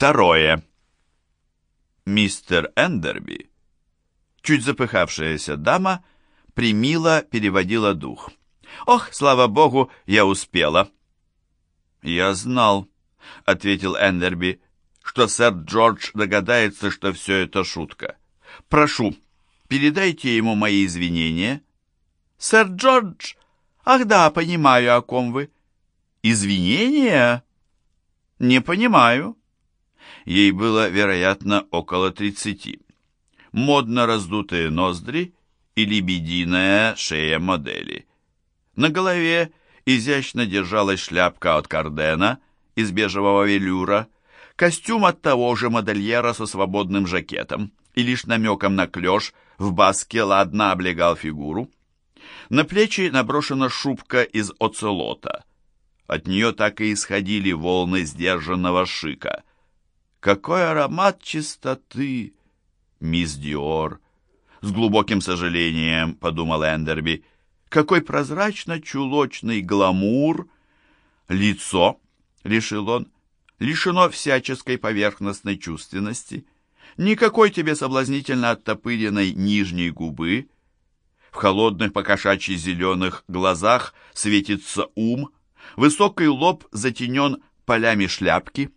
Второе. Мистер Эндерби, чуть запыхавшаяся дама, примило переводила дух. «Ох, слава богу, я успела!» «Я знал», — ответил Эндерби, «что сэр Джордж догадается, что все это шутка. Прошу, передайте ему мои извинения». «Сэр Джордж? Ах да, понимаю, о ком вы». «Извинения?» «Не понимаю». Ей было, вероятно, около тридцати. Модно раздутые ноздри и лебединая шея модели. На голове изящно держалась шляпка от Кардена из бежевого велюра, костюм от того же модельера со свободным жакетом и лишь намеком на клеш в баске ладно облегал фигуру. На плечи наброшена шубка из оцелота. От нее так и исходили волны сдержанного шика. «Какой аромат чистоты, мисс Диор!» С глубоким сожалением подумал Эндерби. «Какой прозрачно-чулочный гламур!» «Лицо», — решил он, — «лишено всяческой поверхностной чувственности. Никакой тебе соблазнительно оттопыренной нижней губы, в холодных покошачьи зеленых глазах светится ум, высокий лоб затенен полями шляпки.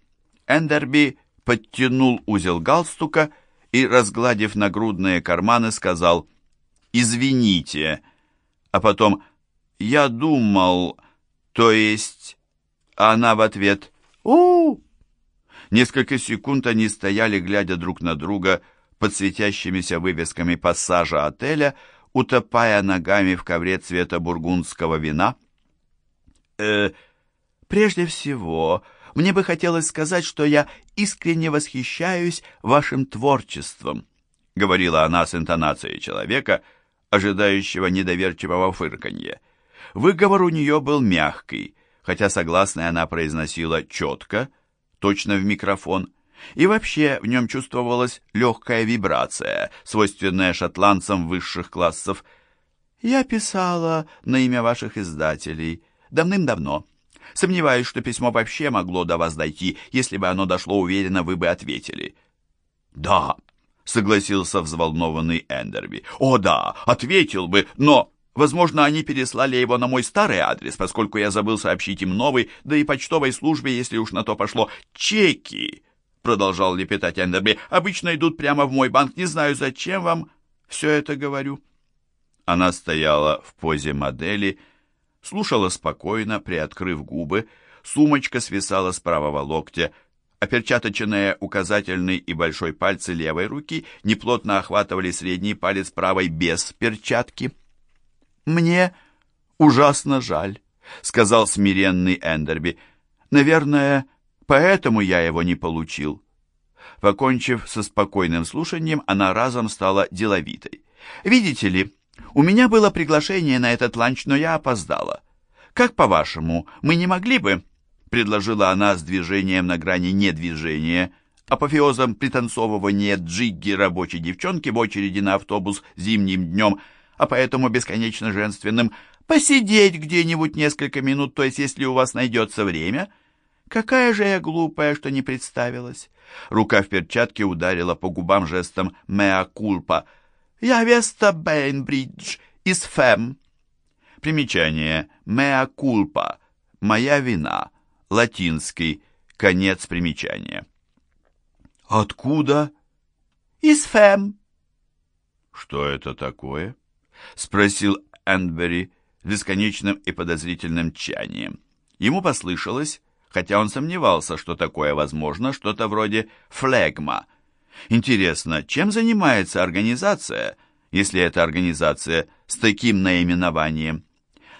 Эндерби подтянул узел галстука и, разгладив нагрудные карманы, сказал «Извините», а потом «Я думал», то есть... А она в ответ у, -у, -у Несколько секунд они стояли, глядя друг на друга под светящимися вывесками пассажа отеля, утопая ногами в ковре цвета бургундского вина. «Э, прежде всего, мне бы хотелось сказать, что я искренне восхищаюсь вашим творчеством», говорила она с интонацией человека, ожидающего недоверчивого фырканья. Выговор у нее был мягкий, хотя согласная она произносила четко, точно в микрофон, и вообще в нем чувствовалась легкая вибрация, свойственная шотландцам высших классов. «Я писала на имя ваших издателей давным-давно. Сомневаюсь, что письмо вообще могло до вас дойти. Если бы оно дошло, уверенно, вы бы ответили». «Да», — согласился взволнованный Эндерби. «О да, ответил бы, но...» Возможно, они переслали его на мой старый адрес, поскольку я забыл сообщить им новый, да и почтовой службе, если уж на то пошло, чеки продолжал лепетать Эндерби, обычно идут прямо в мой банк. Не знаю, зачем вам все это говорю. Она стояла в позе модели, слушала спокойно, приоткрыв губы, сумочка свисала с правого локтя, а перчаточные указательный и большой пальцы левой руки неплотно охватывали средний палец правой без перчатки. «Мне ужасно жаль», — сказал смиренный Эндерби. «Наверное, Поэтому я его не получил. Покончив со спокойным слушанием, она разом стала деловитой. «Видите ли, у меня было приглашение на этот ланч, но я опоздала. Как по-вашему, мы не могли бы...» предложила она с движением на грани недвижения, апофеозом пританцовывания джигги рабочей девчонки в очереди на автобус зимним днем, а поэтому бесконечно женственным, посидеть где-нибудь несколько минут, то есть если у вас найдется время — Какая же я глупая, что не представилась. Рука в перчатке ударила по губам жестом «Меа кульпа». «Я Веста Бейнбридж из Фэм». Примечание «Меа кульпа» «Моя вина» латинский, конец примечания. «Откуда?» «Из Фэм». «Что это такое?» — спросил Эндбери бесконечным и подозрительным тчанием. Ему послышалось, хотя он сомневался, что такое возможно, что-то вроде флегма. Интересно, чем занимается организация, если это организация с таким наименованием?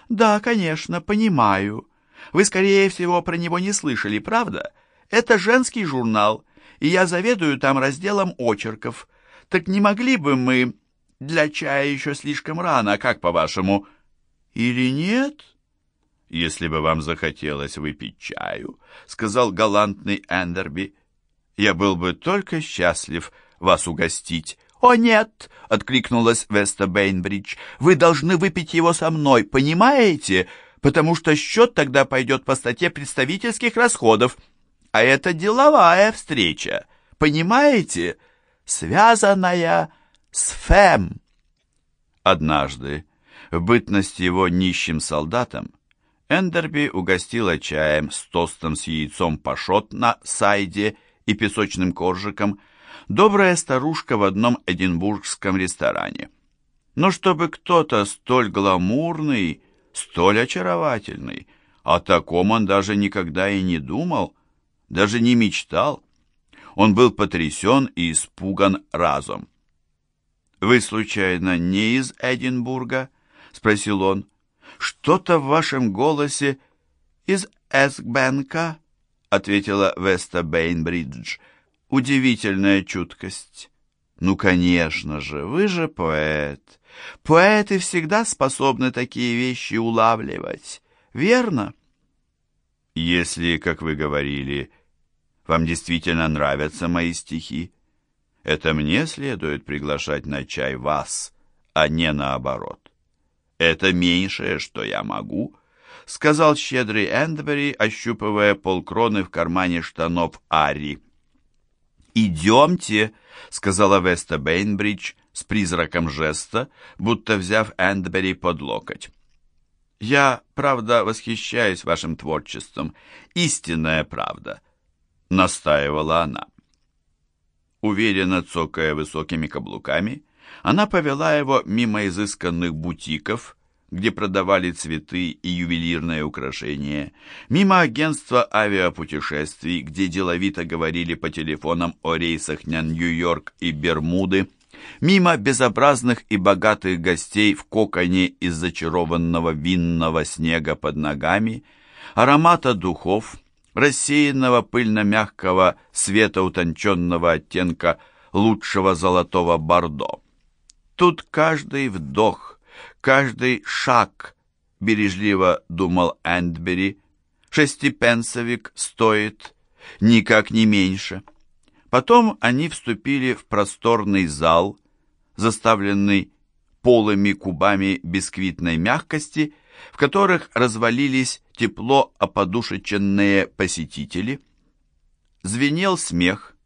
Да, конечно, понимаю. Вы, скорее всего, про него не слышали, правда? Это женский журнал, и я заведую там разделом очерков. Так не могли бы мы... Для чая еще слишком рано, как по-вашему? Или нет?» «Если бы вам захотелось выпить чаю», — сказал галантный Эндерби, — «я был бы только счастлив вас угостить». «О, нет!» — откликнулась Веста Бейнбридж. «Вы должны выпить его со мной, понимаете? Потому что счет тогда пойдет по статье представительских расходов». а это деловая встреча, понимаете? Связанная с Фэм. Однажды, в бытность его нищим солдатом, Эндерби угостила чаем с тостом с яйцом пашот на сайде и песочным коржиком добрая старушка в одном эдинбургском ресторане. Но чтобы кто-то столь гламурный, столь очаровательный, о таком он даже никогда и не думал, даже не мечтал. Он был потрясен и испуган разом. «Вы, случайно, не из Эдинбурга?» — спросил он. «Что-то в вашем голосе из Эскбенка?» — ответила Веста Бейнбридж. «Удивительная чуткость». «Ну, конечно же, вы же поэт. Поэты всегда способны такие вещи улавливать, верно?» «Если, как вы говорили, вам действительно нравятся мои стихи, это мне следует приглашать на чай вас, а не наоборот. Это меньшее, что я могу, сказал щедрый Эндбери, ощупывая полкроны в кармане штанов Ари. «Идемте», — сказала Веста Бейнбридж с призраком жеста, будто взяв Эндбери под локоть. «Я, правда, восхищаюсь вашим творчеством. Истинная правда», — настаивала она. Уверенно цокая высокими каблуками, она повела его мимо изысканных бутиков, где продавали цветы и ювелирные украшения, мимо агентства авиапутешествий, где деловито говорили по телефонам о рейсах на Нью-Йорк и Бермуды, мимо безобразных и богатых гостей в коконе из зачарованного винного снега под ногами, аромата духов, рассеянного пыльно-мягкого света утонченного оттенка лучшего золотого бордо. Тут каждый вдох, каждый шаг, бережливо думал Эндбери, шестипенсовик стоит, никак не меньше. Потом они вступили в просторный зал, заставленный полыми кубами бисквитной мягкости, в которых развалились тепло оподушеченные посетители. Звенел смех,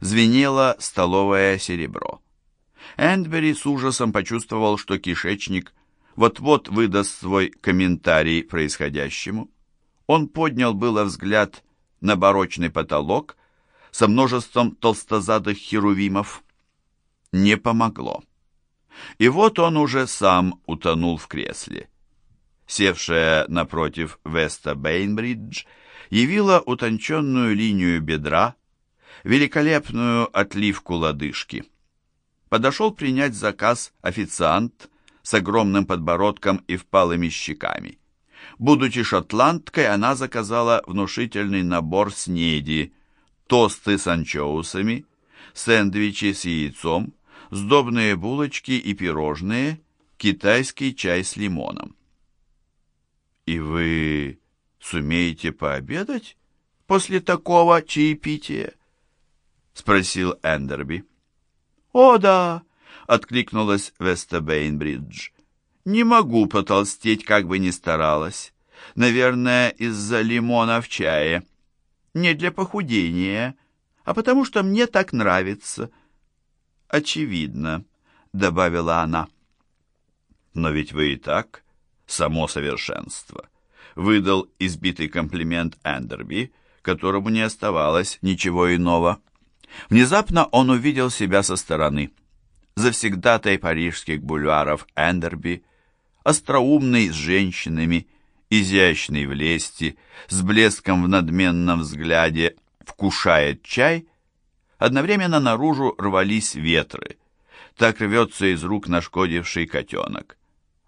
звенело столовое серебро. Эндбери с ужасом почувствовал, что кишечник вот-вот выдаст свой комментарий происходящему. Он поднял было взгляд на барочный потолок со множеством толстозадых херувимов. Не помогло. И вот он уже сам утонул в кресле севшая напротив Веста Бейнбридж, явила утонченную линию бедра, великолепную отливку лодыжки. Подошел принять заказ официант с огромным подбородком и впалыми щеками. Будучи шотландкой, она заказала внушительный набор снеди, тосты с анчоусами, сэндвичи с яйцом, сдобные булочки и пирожные, китайский чай с лимоном. «И вы сумеете пообедать после такого чаепития?» — спросил Эндерби. «О, да!» — откликнулась Веста Бейнбридж. «Не могу потолстеть, как бы ни старалась. Наверное, из-за лимона в чае. Не для похудения, а потому что мне так нравится». «Очевидно», — добавила она. «Но ведь вы и так само совершенство, выдал избитый комплимент Эндерби, которому не оставалось ничего иного. Внезапно он увидел себя со стороны. Завсегдатай парижских бульваров Эндерби, остроумный с женщинами, изящный в лести, с блеском в надменном взгляде, вкушает чай, одновременно наружу рвались ветры. Так рвется из рук нашкодивший котенок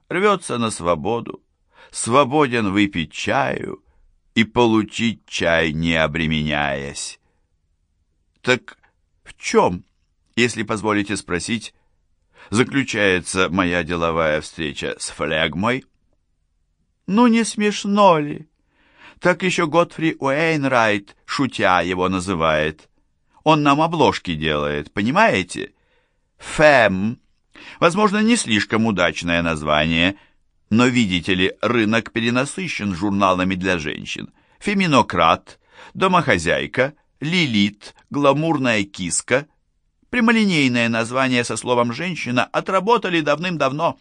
рвется на свободу, свободен выпить чаю и получить чай, не обременяясь. Так в чем, если позволите спросить, заключается моя деловая встреча с флегмой? Ну, не смешно ли? Так еще Готфри Уэйнрайт, шутя, его называет. Он нам обложки делает, понимаете? Фэм Возможно, не слишком удачное название, но, видите ли, рынок перенасыщен журналами для женщин. Феминократ, домохозяйка, лилит, гламурная киска. Прямолинейное название со словом «женщина» отработали давным-давно.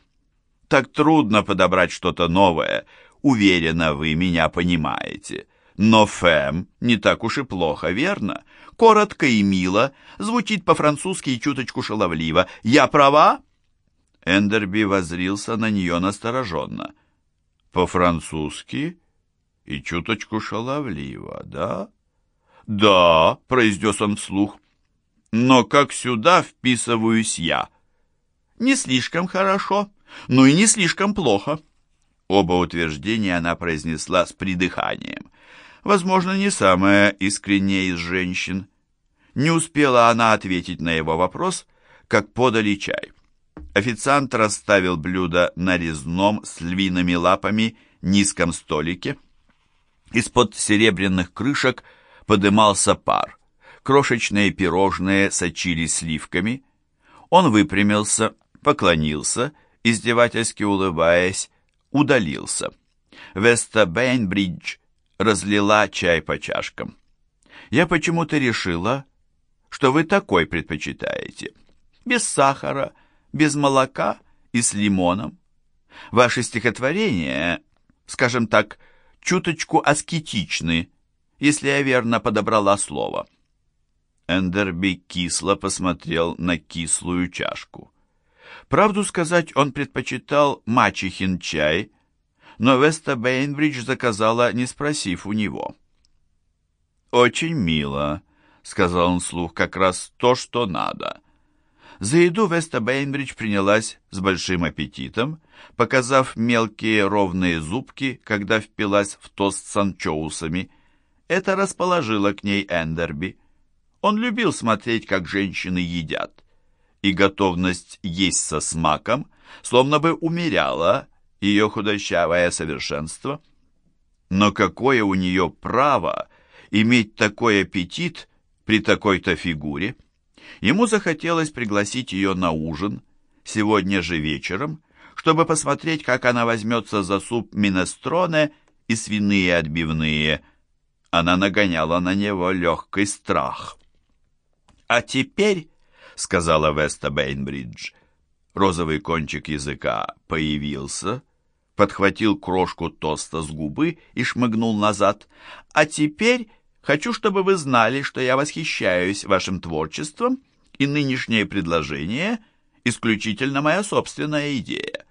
Так трудно подобрать что-то новое. Уверена, вы меня понимаете. Но «фэм» не так уж и плохо, верно? Коротко и мило, звучит по-французски и чуточку шаловливо. Я права?» Эндерби возрился на нее настороженно. «По-французски и чуточку шаловливо, да?» «Да», — произнес он вслух. «Но как сюда вписываюсь я?» «Не слишком хорошо, но и не слишком плохо». Оба утверждения она произнесла с придыханием. Возможно, не самая искренняя из женщин. Не успела она ответить на его вопрос, как подали чай. Официант расставил блюдо на резном с львиными лапами низком столике. Из-под серебряных крышек подымался пар. Крошечные пирожные сочились сливками. Он выпрямился, поклонился, издевательски улыбаясь, удалился. Веста Бейнбридж разлила чай по чашкам. «Я почему-то решила, что вы такой предпочитаете. Без сахара, без молока и с лимоном. Ваши стихотворения, скажем так, чуточку аскетичны, если я верно подобрала слово». Эндерби кисло посмотрел на кислую чашку. Правду сказать, он предпочитал мачехин чай, но Веста Бейнбридж заказала, не спросив у него. «Очень мило», — сказал он вслух, — «как раз то, что надо». За еду Веста Бейнбридж принялась с большим аппетитом, показав мелкие ровные зубки, когда впилась в тост с анчоусами. Это расположило к ней Эндерби. Он любил смотреть, как женщины едят, и готовность есть со смаком словно бы умеряла ее худощавое совершенство. Но какое у нее право иметь такой аппетит при такой-то фигуре? Ему захотелось пригласить ее на ужин, сегодня же вечером, чтобы посмотреть, как она возьмется за суп минестроне и свиные отбивные. Она нагоняла на него легкий страх. «А теперь», — сказала Веста Бейнбридж, — розовый кончик языка появился, — подхватил крошку тоста с губы и шмыгнул назад. «А теперь хочу, чтобы вы знали, что я восхищаюсь вашим творчеством, и нынешнее предложение — исключительно моя собственная идея».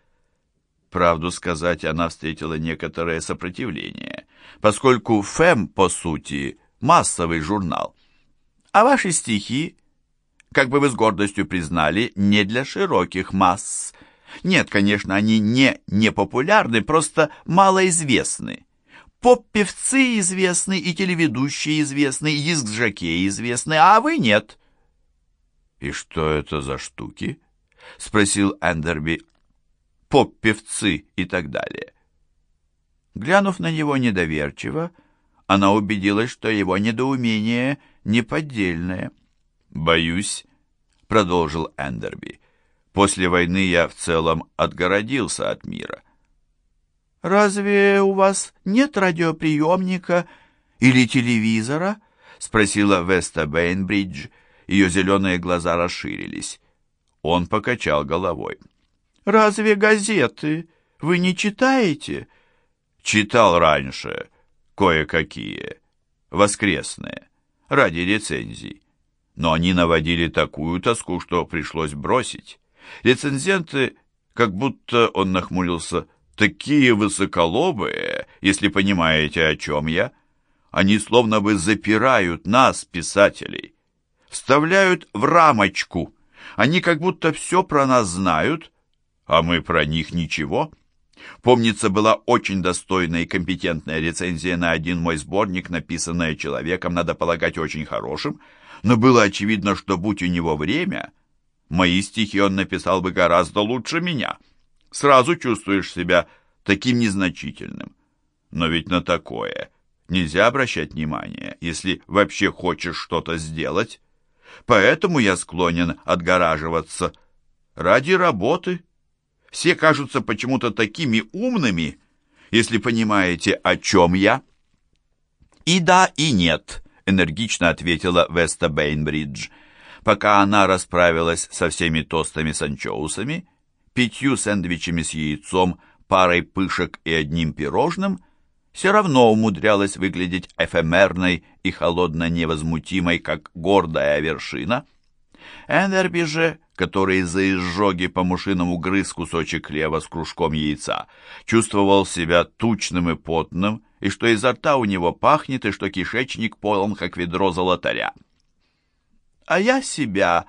Правду сказать, она встретила некоторое сопротивление, поскольку «Фэм», по сути, массовый журнал. А ваши стихи, как бы вы с гордостью признали, не для широких масс — нет, конечно, они не непопулярны, просто малоизвестны. Поп-певцы известны, и телеведущие известны, и диск-жокеи известны, а вы нет. «И что это за штуки?» — спросил Эндерби. «Поп-певцы и так далее». Глянув на него недоверчиво, она убедилась, что его недоумение неподдельное. «Боюсь», — продолжил Эндерби, После войны я в целом отгородился от мира. «Разве у вас нет радиоприемника или телевизора?» — спросила Веста Бейнбридж. Ее зеленые глаза расширились. Он покачал головой. «Разве газеты вы не читаете?» «Читал раньше. Кое-какие. Воскресные. Ради рецензий. Но они наводили такую тоску, что пришлось бросить. Рецензенты, как будто он нахмурился, такие высоколобые, если понимаете, о чем я. Они словно бы запирают нас, писателей, вставляют в рамочку. Они как будто все про нас знают, а мы про них ничего. Помнится, была очень достойная и компетентная рецензия на один мой сборник, написанная человеком, надо полагать, очень хорошим, но было очевидно, что будь у него время, Мои стихи он написал бы гораздо лучше меня. Сразу чувствуешь себя таким незначительным. Но ведь на такое нельзя обращать внимание, если вообще хочешь что-то сделать. Поэтому я склонен отгораживаться. Ради работы. Все кажутся почему-то такими умными, если понимаете, о чем я. «И да, и нет», — энергично ответила Веста Бейнбридж. Пока она расправилась со всеми тостами с анчоусами, пятью сэндвичами с яйцом, парой пышек и одним пирожным, все равно умудрялась выглядеть эфемерной и холодно-невозмутимой, как гордая вершина. Эндерби же, который из-за изжоги по мушиному грыз кусочек хлеба с кружком яйца, чувствовал себя тучным и потным, и что изо рта у него пахнет, и что кишечник полон, как ведро золотаря. «А я себя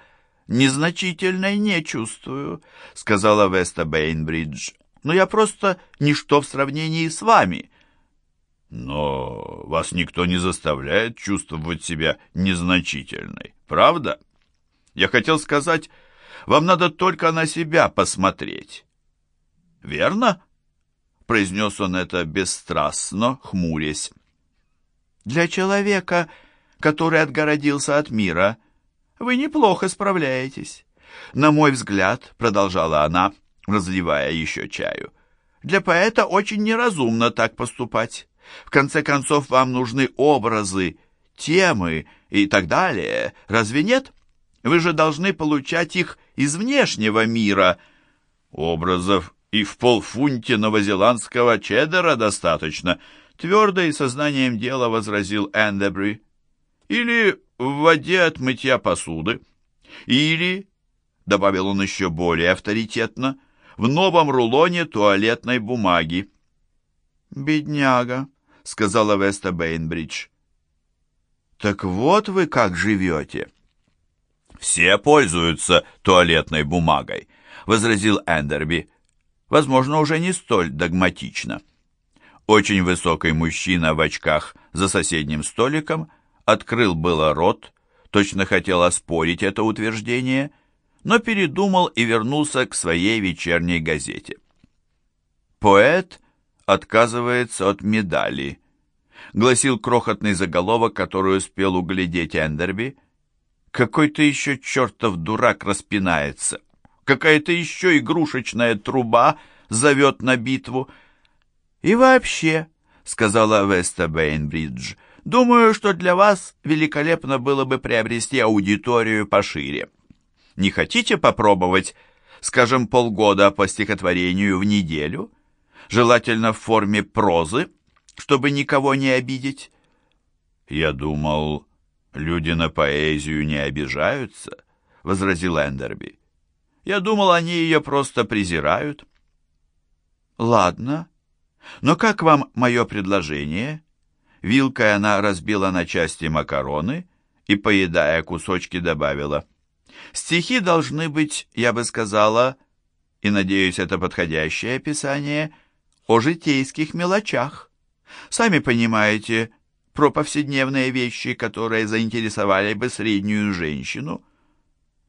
незначительной не чувствую», — сказала Веста Бейнбридж. «Но я просто ничто в сравнении с вами». «Но вас никто не заставляет чувствовать себя незначительной, правда?» «Я хотел сказать, вам надо только на себя посмотреть». «Верно?» — произнес он это бесстрастно, хмурясь. «Для человека, который отгородился от мира, — вы неплохо справляетесь. На мой взгляд, продолжала она, разливая еще чаю, для поэта очень неразумно так поступать. В конце концов, вам нужны образы, темы и так далее. Разве нет? Вы же должны получать их из внешнего мира. Образов и в полфунте новозеландского чеддера достаточно, твердо и сознанием дела возразил Эндебри. Или в воде от мытья посуды. Или, добавил он еще более авторитетно, в новом рулоне туалетной бумаги. «Бедняга», — сказала Веста Бейнбридж. «Так вот вы как живете». «Все пользуются туалетной бумагой», — возразил Эндерби. Возможно, уже не столь догматично. Очень высокий мужчина в очках за соседним столиком — открыл было рот, точно хотел оспорить это утверждение, но передумал и вернулся к своей вечерней газете. Поэт отказывается от медали, гласил крохотный заголовок, который успел углядеть Эндерби. Какой-то еще чертов дурак распинается, какая-то еще игрушечная труба зовет на битву. И вообще, сказала Веста Бейнбридж, — Думаю, что для вас великолепно было бы приобрести аудиторию пошире. Не хотите попробовать, скажем, полгода по стихотворению в неделю? Желательно в форме прозы, чтобы никого не обидеть. Я думал, люди на поэзию не обижаются, возразил Эндерби. Я думал, они ее просто презирают. Ладно, но как вам мое предложение? Вилкой она разбила на части макароны и, поедая кусочки, добавила. Стихи должны быть, я бы сказала, и, надеюсь, это подходящее описание, о житейских мелочах. Сами понимаете, про повседневные вещи, которые заинтересовали бы среднюю женщину.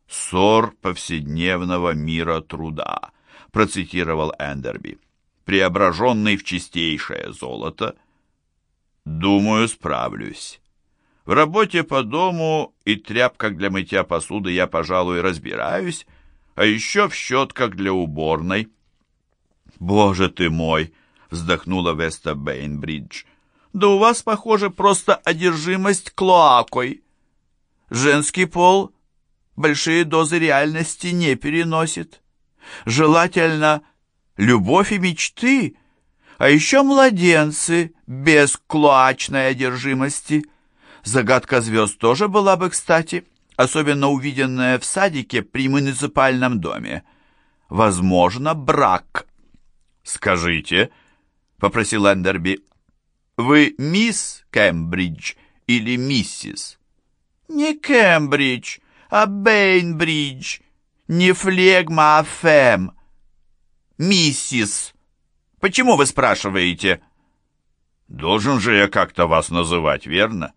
«Ссор повседневного мира труда», процитировал Эндерби, преображенный в чистейшее золото, Думаю, справлюсь. В работе по дому и тряпках для мытья посуды я, пожалуй, разбираюсь, а еще в щетках для уборной. «Боже ты мой!» — вздохнула Веста Бейнбридж. «Да у вас, похоже, просто одержимость клоакой. Женский пол большие дозы реальности не переносит. Желательно любовь и мечты — а еще младенцы без клоачной одержимости. Загадка звезд тоже была бы кстати, особенно увиденная в садике при муниципальном доме. Возможно, брак. «Скажите», — попросил Эндерби, — «вы мисс Кембридж или миссис?» «Не Кембридж, а Бейнбридж, не флегма, а фэм. Миссис». Почему вы спрашиваете?» «Должен же я как-то вас называть, верно?»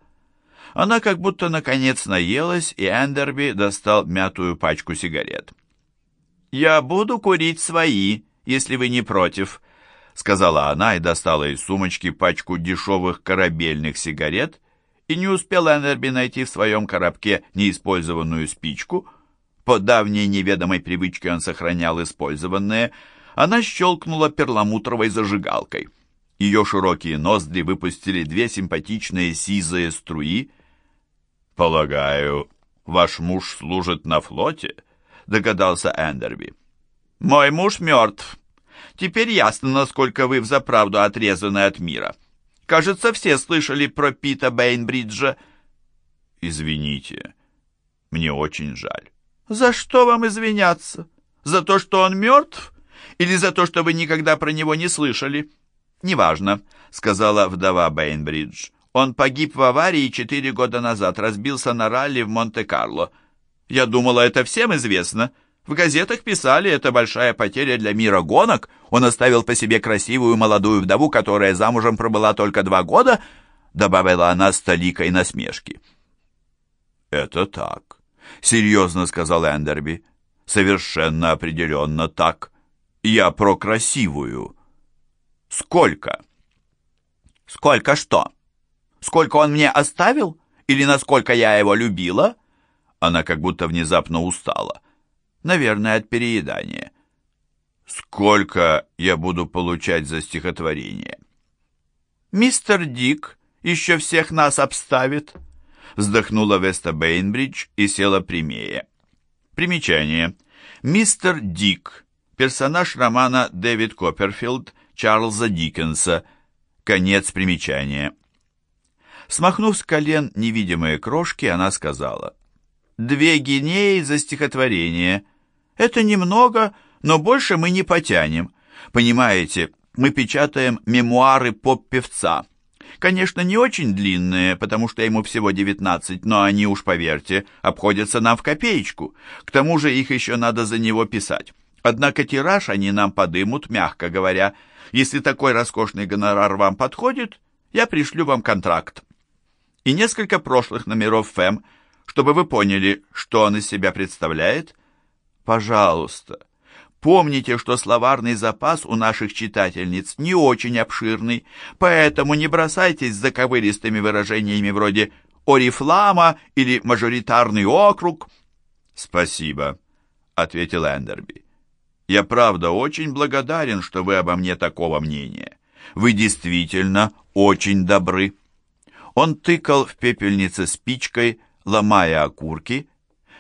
Она как будто наконец наелась, и Эндерби достал мятую пачку сигарет. «Я буду курить свои, если вы не против», — сказала она и достала из сумочки пачку дешевых корабельных сигарет, и не успел Эндерби найти в своем коробке неиспользованную спичку. По давней неведомой привычке он сохранял использованные — она щелкнула перламутровой зажигалкой. Ее широкие ноздри выпустили две симпатичные сизые струи. «Полагаю, ваш муж служит на флоте?» — догадался Эндерби. «Мой муж мертв. Теперь ясно, насколько вы взаправду отрезаны от мира. Кажется, все слышали про Пита Бейнбриджа». «Извините, мне очень жаль». «За что вам извиняться? За то, что он мертв? Или за то, что вы никогда про него не слышали?» «Неважно», — сказала вдова Бейнбридж. «Он погиб в аварии четыре года назад, разбился на ралли в Монте-Карло. Я думала, это всем известно. В газетах писали, это большая потеря для мира гонок. Он оставил по себе красивую молодую вдову, которая замужем пробыла только два года», — добавила она с толикой насмешки. «Это так», — серьезно сказал Эндерби. «Совершенно определенно так. Я про красивую». Сколько? Сколько что? Сколько он мне оставил? Или насколько я его любила? Она как будто внезапно устала. Наверное, от переедания. Сколько я буду получать за стихотворение? Мистер Дик еще всех нас обставит. Вздохнула Веста Бейнбридж и села прямее. Примечание. Мистер Дик. Персонаж романа Дэвид Копперфилд Чарльза Диккенса. Конец примечания. Смахнув с колен невидимые крошки, она сказала, «Две гинеи за стихотворение. Это немного, но больше мы не потянем. Понимаете, мы печатаем мемуары поп-певца. Конечно, не очень длинные, потому что ему всего 19, но они уж, поверьте, обходятся нам в копеечку. К тому же их еще надо за него писать. Однако тираж они нам подымут, мягко говоря, если такой роскошный гонорар вам подходит, я пришлю вам контракт. И несколько прошлых номеров ФЭМ, чтобы вы поняли, что он из себя представляет. Пожалуйста, помните, что словарный запас у наших читательниц не очень обширный, поэтому не бросайтесь за ковыристыми выражениями вроде «орифлама» или «мажоритарный округ». «Спасибо», — ответил Эндерби. Я правда очень благодарен, что вы обо мне такого мнения. Вы действительно очень добры». Он тыкал в пепельнице спичкой, ломая окурки.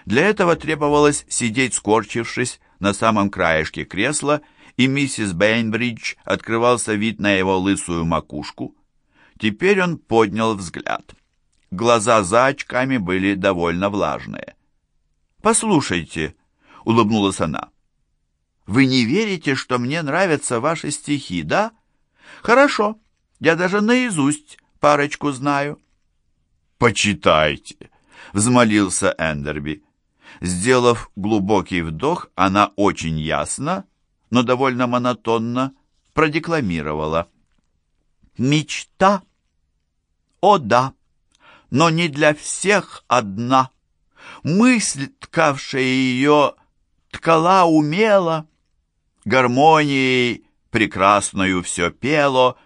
Для этого требовалось сидеть скорчившись на самом краешке кресла, и миссис Бейнбридж открывался вид на его лысую макушку. Теперь он поднял взгляд. Глаза за очками были довольно влажные. «Послушайте», — улыбнулась она, — вы не верите, что мне нравятся ваши стихи, да? Хорошо, я даже наизусть парочку знаю. Почитайте, взмолился Эндерби. Сделав глубокий вдох, она очень ясно, но довольно монотонно продекламировала. «Мечта? О да, но не для всех одна. Мысль, ткавшая ее, ткала умело, гармонией прекрасною все пело,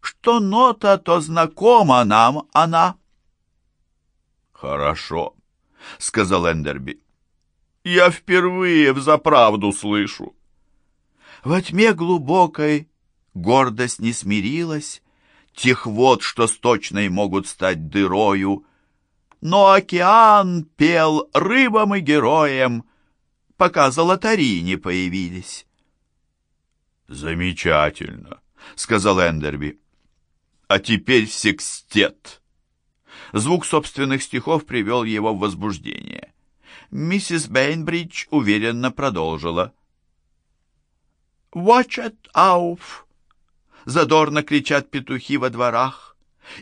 что нота, то знакома нам она. «Хорошо», — сказал Эндерби. «Я впервые взаправду слышу». Во тьме глубокой гордость не смирилась, Тех вод, что сточной могут стать дырою, Но океан пел рыбам и героям, Пока золотари не появились. «Замечательно», — сказал Эндерби. «А теперь секстет». Звук собственных стихов привел его в возбуждение. Миссис Бейнбридж уверенно продолжила. «Watch it out!» Задорно кричат петухи во дворах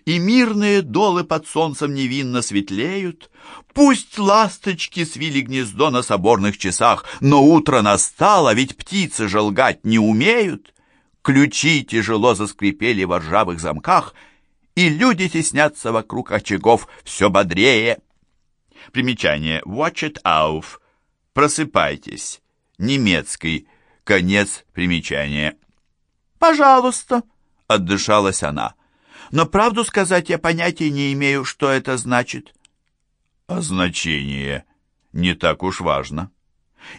и мирные долы под солнцем невинно светлеют. Пусть ласточки свили гнездо на соборных часах, но утро настало, ведь птицы же лгать не умеют. Ключи тяжело заскрипели в ржавых замках, и люди теснятся вокруг очагов все бодрее. Примечание. Watch it out. Просыпайтесь. Немецкий. Конец примечания. «Пожалуйста», — отдышалась она но правду сказать я понятия не имею, что это значит. А значение не так уж важно.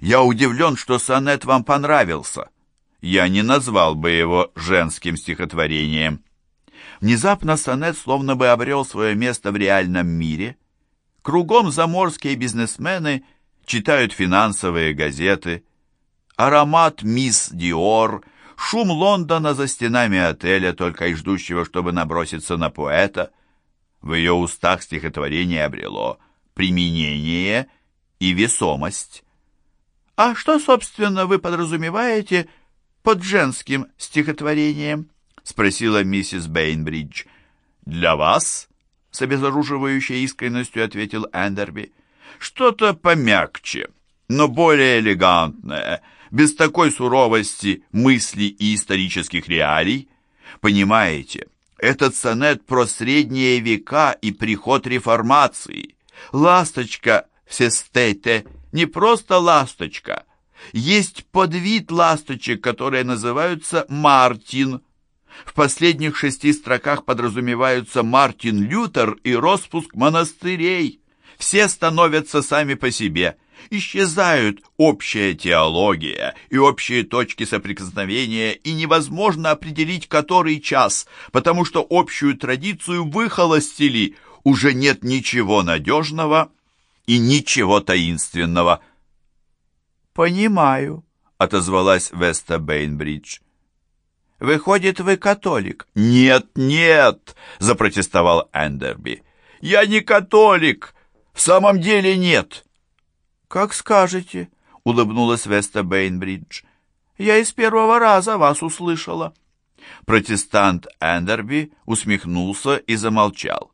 Я удивлен, что сонет вам понравился. я не назвал бы его женским стихотворением. Внезапно сонет словно бы обрел свое место в реальном мире. Кругом заморские бизнесмены читают финансовые газеты. Аромат мисс Диор, шум Лондона за стенами отеля, только и ждущего, чтобы наброситься на поэта. В ее устах стихотворение обрело применение и весомость. А что, собственно, вы подразумеваете под женским стихотворением?» — спросила миссис Бейнбридж. «Для вас?» — с обезоруживающей искренностью ответил Эндерби. «Что-то помягче, но более элегантное, без такой суровости мыслей и исторических реалий. Понимаете, этот сонет про средние века и приход реформации. Ласточка в сестете не просто ласточка. Есть подвид ласточек, которые называются Мартин. В последних шести строках подразумеваются Мартин Лютер и распуск монастырей. Все становятся сами по себе. Исчезают общая теология и общие точки соприкосновения, и невозможно определить который час, потому что общую традицию выхолостили, уже нет ничего надежного и ничего таинственного. «Понимаю», — отозвалась Веста Бейнбридж. «Выходит, вы католик?» «Нет, нет!» — запротестовал Эндерби. «Я не католик! В самом деле нет!» «Как скажете», — улыбнулась Веста Бейнбридж. «Я из первого раза вас услышала». Протестант Эндерби усмехнулся и замолчал.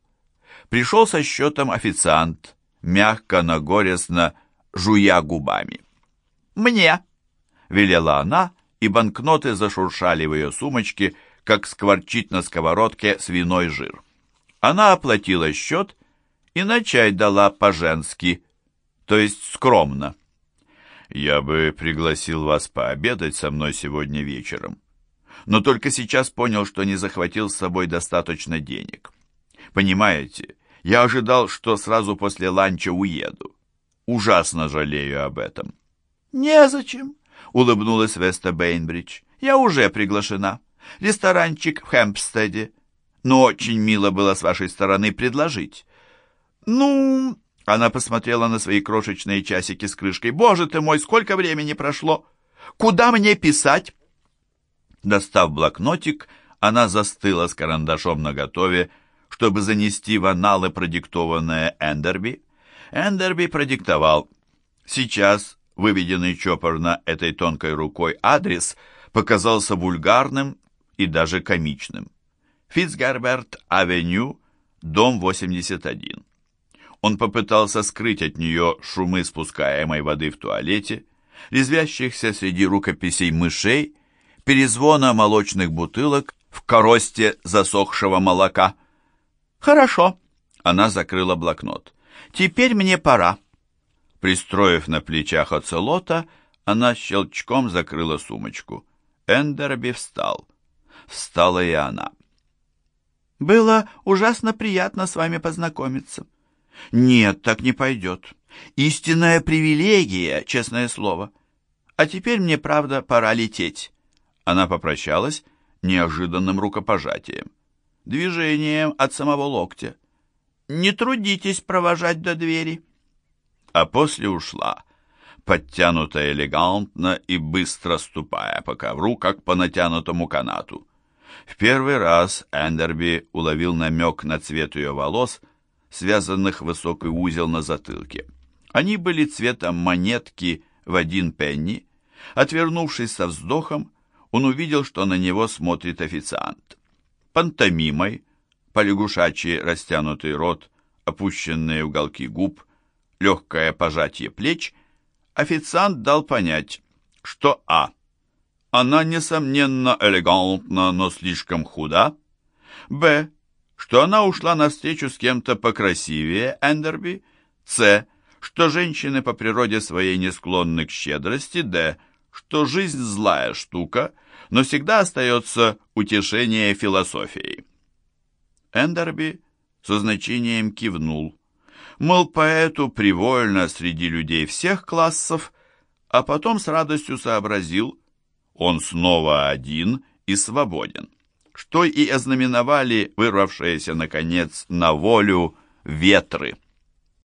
Пришел со счетом официант, мягко, но горестно, жуя губами. «Мне!» — велела она, и банкноты зашуршали в ее сумочке, как скворчит на сковородке свиной жир. Она оплатила счет и на чай дала по-женски, то есть скромно. «Я бы пригласил вас пообедать со мной сегодня вечером, но только сейчас понял, что не захватил с собой достаточно денег. Понимаете, я ожидал, что сразу после ланча уеду. Ужасно жалею об этом». «Незачем», — улыбнулась Веста Бейнбридж. «Я уже приглашена. Ресторанчик в Хэмпстеде. Но очень мило было с вашей стороны предложить». «Ну...» — она посмотрела на свои крошечные часики с крышкой. «Боже ты мой, сколько времени прошло! Куда мне писать?» Достав блокнотик, она застыла с карандашом наготове, чтобы занести в аналы продиктованное Эндерби. Эндерби продиктовал. Сейчас выведенный чопорно этой тонкой рукой адрес показался вульгарным и даже комичным. Фитцгерберт-авеню, дом 81. Он попытался скрыть от нее шумы спускаемой воды в туалете, резвящихся среди рукописей мышей, перезвона молочных бутылок в коросте засохшего молока. «Хорошо», — она закрыла блокнот. «Теперь мне пора». Пристроив на плечах оцелота, она щелчком закрыла сумочку. Эндерби встал. Встала и она. «Было ужасно приятно с вами познакомиться». «Нет, так не пойдет. Истинная привилегия, честное слово. А теперь мне, правда, пора лететь». Она попрощалась неожиданным рукопожатием, движением от самого локтя. «Не трудитесь провожать до двери» а после ушла, подтянутая элегантно и быстро ступая по ковру, как по натянутому канату. В первый раз Эндерби уловил намек на цвет ее волос, связанных в высокий узел на затылке. Они были цветом монетки в один пенни. Отвернувшись со вздохом, он увидел, что на него смотрит официант. Пантомимой, полягушачий растянутый рот, опущенные уголки губ, легкое пожатие плеч, официант дал понять, что А. Она, несомненно, элегантна, но слишком худа. Б. Что она ушла на встречу с кем-то покрасивее Эндерби. С. Что женщины по природе своей не склонны к щедрости. Д. Что жизнь злая штука, но всегда остается утешение философией. Эндерби со значением кивнул мол, поэту привольно среди людей всех классов, а потом с радостью сообразил, Он снова один и свободен, что и ознаменовали вырвавшиеся, наконец, на волю ветры.